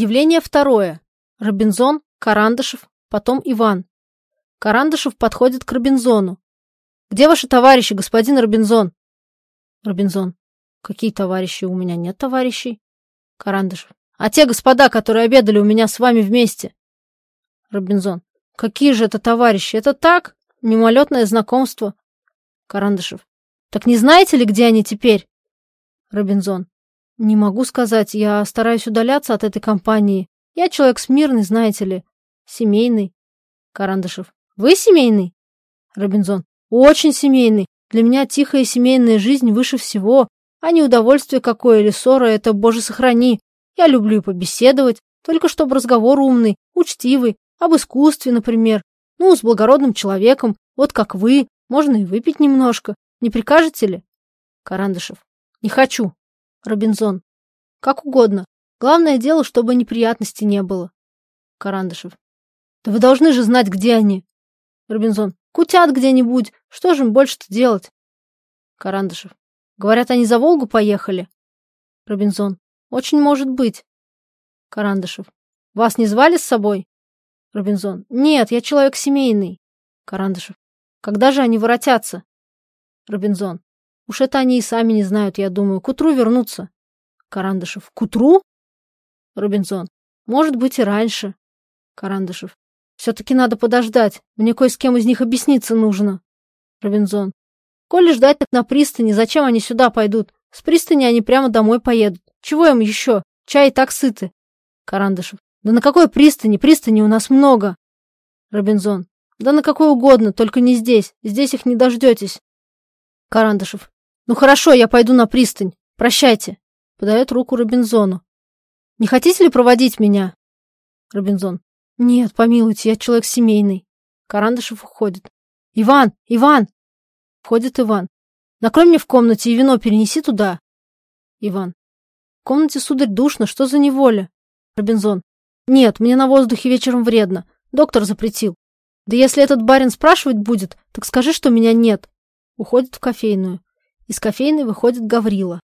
Явление второе. Робинзон, Карандышев, потом Иван. Карандышев подходит к Робинзону. «Где ваши товарищи, господин Робинзон?» Робинзон. «Какие товарищи? У меня нет товарищей». Карандышев. «А те господа, которые обедали у меня с вами вместе?» Робинзон. «Какие же это товарищи? Это так? Мимолетное знакомство». Карандышев. «Так не знаете ли, где они теперь?» Робинзон. «Не могу сказать. Я стараюсь удаляться от этой компании. Я человек смирный, знаете ли. Семейный». Карандышев. «Вы семейный?» Робинзон. «Очень семейный. Для меня тихая семейная жизнь выше всего. А не удовольствие какое или ссора — это, боже, сохрани. Я люблю побеседовать, только чтобы разговор умный, учтивый, об искусстве, например. Ну, с благородным человеком, вот как вы. Можно и выпить немножко. Не прикажете ли? Карандышев. Не хочу. Робинзон. Как угодно. Главное дело, чтобы неприятностей не было. Карандышев. Да вы должны же знать, где они. Робинзон. Кутят где-нибудь. Что же им больше-то делать? Карандышев. Говорят, они за Волгу поехали. Робинзон. Очень может быть. Карандышев. Вас не звали с собой? Робинзон. Нет, я человек семейный. Карандышев. Когда же они воротятся? Робинзон. Уж это они и сами не знают, я думаю. К утру вернутся. Карандышев. К утру? Робинзон. Может быть и раньше. Карандышев. Все-таки надо подождать. Мне кое с кем из них объясниться нужно. Робинзон. Коли ждать так на пристани, зачем они сюда пойдут? С пристани они прямо домой поедут. Чего им еще? Чай и так сыты. Карандышев. Да на какой пристани? Пристани у нас много. Робинзон. Да на какой угодно, только не здесь. Здесь их не дождетесь. Карандышев. Ну хорошо, я пойду на пристань. Прощайте. Подает руку Робинзону. Не хотите ли проводить меня? Робинзон. Нет, помилуйте, я человек семейный. Карандышев уходит. Иван! Иван! Входит Иван. Накрой мне в комнате и вино перенеси туда. Иван. В комнате, сударь, душно, что за неволя? Робинзон. Нет, мне на воздухе вечером вредно. Доктор запретил. Да если этот барин спрашивать будет, так скажи, что меня нет. Уходит в кофейную. Из кофейной выходит Гаврила.